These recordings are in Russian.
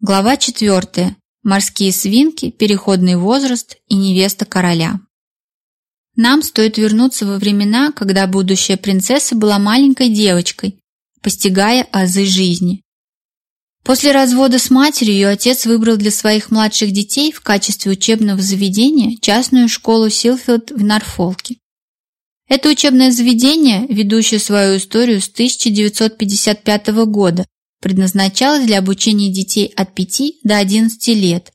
Глава 4. Морские свинки, переходный возраст и невеста короля. Нам стоит вернуться во времена, когда будущая принцесса была маленькой девочкой, постигая азы жизни. После развода с матерью ее отец выбрал для своих младших детей в качестве учебного заведения частную школу Силфилд в Норфолке. Это учебное заведение, ведущее свою историю с 1955 года, предназначалась для обучения детей от 5 до 11 лет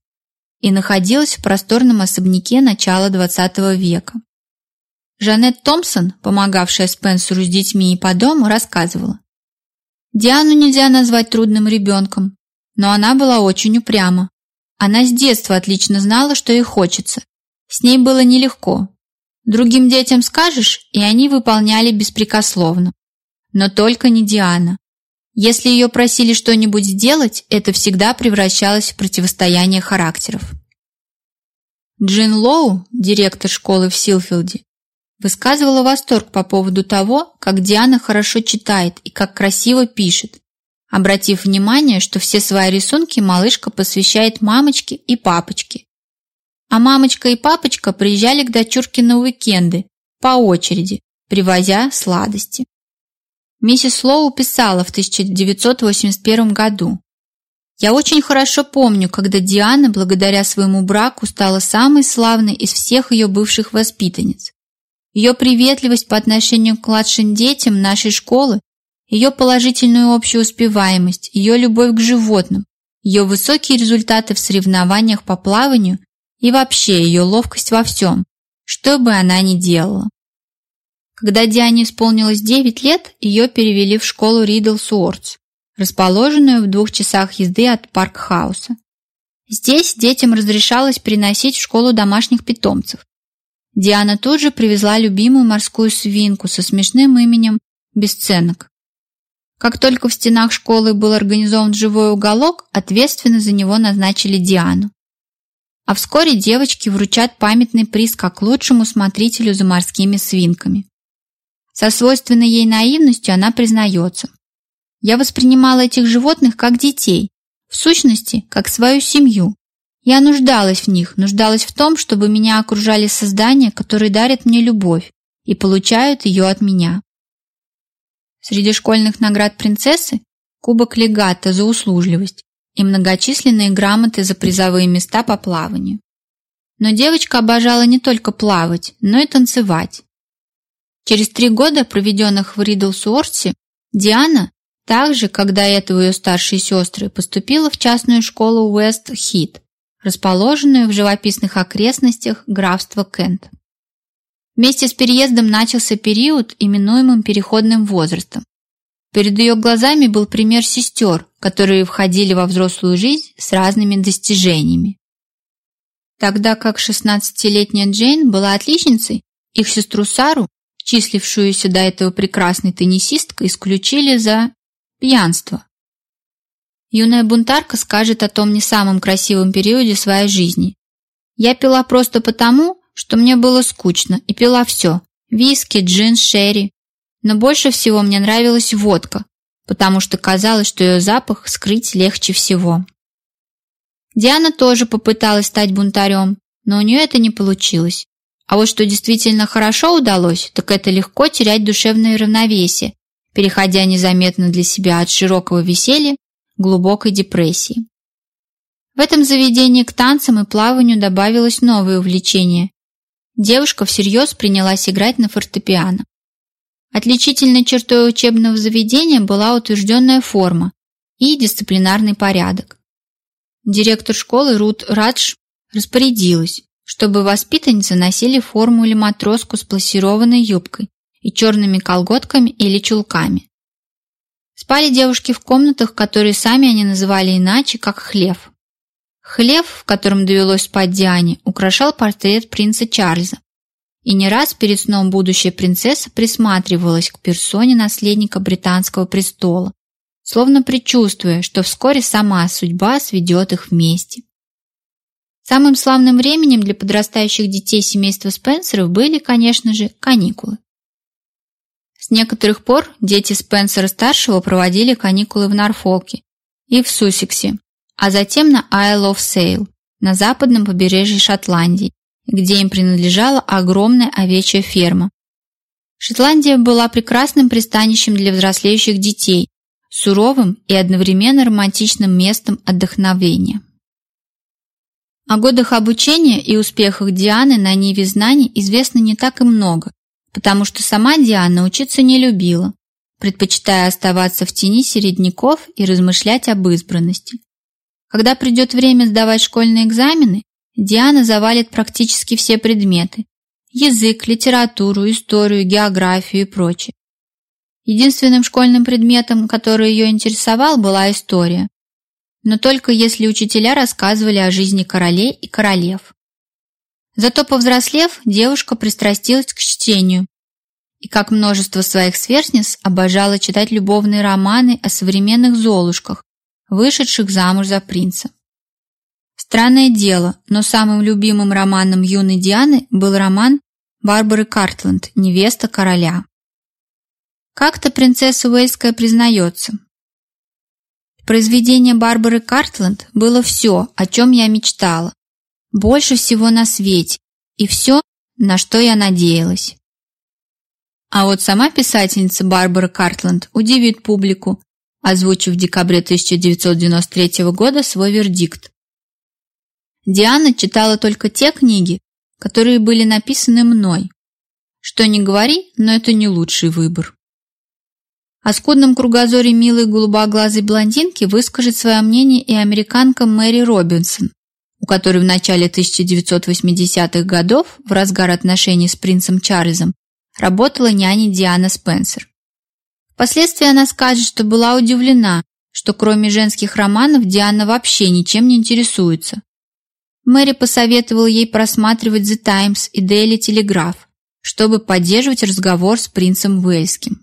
и находилась в просторном особняке начала XX века. Жанет Томпсон, помогавшая Спенсеру с детьми и по дому, рассказывала. Диану нельзя назвать трудным ребенком, но она была очень упряма. Она с детства отлично знала, что ей хочется. С ней было нелегко. Другим детям скажешь, и они выполняли беспрекословно. Но только не Диана. Если ее просили что-нибудь сделать, это всегда превращалось в противостояние характеров. Джин Лоу, директор школы в Силфилде, высказывала восторг по поводу того, как Диана хорошо читает и как красиво пишет, обратив внимание, что все свои рисунки малышка посвящает мамочке и папочке. А мамочка и папочка приезжали к дочурке на уикенды по очереди, привозя сладости. Миссис Лоу писала в 1981 году. «Я очень хорошо помню, когда Диана, благодаря своему браку, стала самой славной из всех ее бывших воспитанниц. Ее приветливость по отношению к младшим детям нашей школы, ее положительную общую успеваемость, ее любовь к животным, ее высокие результаты в соревнованиях по плаванию и вообще ее ловкость во всем, что бы она ни делала. Когда Диане исполнилось 9 лет, ее перевели в школу Риддлсуорт, расположенную в двух часах езды от Парк-хауса. Здесь детям разрешалось приносить в школу домашних питомцев. Диана тут же привезла любимую морскую свинку со смешным именем Бесценок. Как только в стенах школы был организован живой уголок, ответственно за него назначили Диану. А вскоре девочки вручат памятный приз как лучшему смотрителю за морскими свинками. Со свойственной ей наивностью она признается. Я воспринимала этих животных как детей, в сущности, как свою семью. Я нуждалась в них, нуждалась в том, чтобы меня окружали создания, которые дарят мне любовь и получают ее от меня. Среди школьных наград принцессы кубок легата за услужливость и многочисленные грамоты за призовые места по плаванию. Но девочка обожала не только плавать, но и танцевать. Через три года, проведенных в Ридлсуорсе, Диана, так же, как до этого ее старшие сестры, поступила в частную школу Уэст-Хит, расположенную в живописных окрестностях графства Кент. Вместе с переездом начался период, именуемым переходным возрастом. Перед ее глазами был пример сестер, которые входили во взрослую жизнь с разными достижениями. Тогда как 16-летняя Джейн была отличницей, их сестру Сару числившуюся до этого прекрасной теннисисткой, исключили за пьянство. Юная бунтарка скажет о том не самом красивом периоде своей жизни. Я пила просто потому, что мне было скучно, и пила все – виски, джин, шерри. Но больше всего мне нравилась водка, потому что казалось, что ее запах скрыть легче всего. Диана тоже попыталась стать бунтарем, но у нее это не получилось. А вот что действительно хорошо удалось, так это легко терять душевное равновесие, переходя незаметно для себя от широкого веселья к глубокой депрессии. В этом заведении к танцам и плаванию добавилось новое увлечение. Девушка всерьез принялась играть на фортепиано. Отличительной чертой учебного заведения была утвержденная форма и дисциплинарный порядок. Директор школы Рут Радж распорядилась, чтобы воспитанницы носили форму или матроску с плассированной юбкой и черными колготками или чулками. Спали девушки в комнатах, которые сами они называли иначе, как хлев. Хлев, в котором довелось спать Диане, украшал портрет принца Чарльза. И не раз перед сном будущая принцесса присматривалась к персоне наследника британского престола, словно предчувствуя, что вскоре сама судьба сведет их вместе. Самым славным временем для подрастающих детей семейства Спенсеров были, конечно же, каникулы. С некоторых пор дети Спенсера-старшего проводили каникулы в Норфолке и в Суссексе, а затем на Isle of Sail, на западном побережье Шотландии, где им принадлежала огромная овечья ферма. Шотландия была прекрасным пристанищем для взрослеющих детей, суровым и одновременно романтичным местом отдохновения. О годах обучения и успехах Дианы на ниве знаний известно не так и много, потому что сама Диана учиться не любила, предпочитая оставаться в тени середняков и размышлять об избранности. Когда придет время сдавать школьные экзамены, Диана завалит практически все предметы – язык, литературу, историю, географию и прочее. Единственным школьным предметом, который ее интересовал, была история. Но только если учителя рассказывали о жизни королей и королев. Зато повзрослев, девушка пристрастилась к чтению и, как множество своих сверстниц, обожала читать любовные романы о современных золушках, вышедших замуж за принца. Странное дело, но самым любимым романом юной Дианы был роман Барбары Картленд «Невеста короля». Как-то принцесса Уэльская признается. В произведении Барбары Картленд было все, о чем я мечтала, больше всего на свете, и все, на что я надеялась. А вот сама писательница Барбара Картленд удивит публику, озвучив в декабре 1993 года свой вердикт. Диана читала только те книги, которые были написаны мной. Что не говори, но это не лучший выбор. О скудном кругозоре милой голубоглазой блондинки выскажет свое мнение и американка Мэри Робинсон, у которой в начале 1980-х годов, в разгар отношений с принцем Чарльзом, работала няней Диана Спенсер. Впоследствии она скажет, что была удивлена, что кроме женских романов Диана вообще ничем не интересуется. Мэри посоветовала ей просматривать The Times и Daily Telegraph, чтобы поддерживать разговор с принцем Уэльским.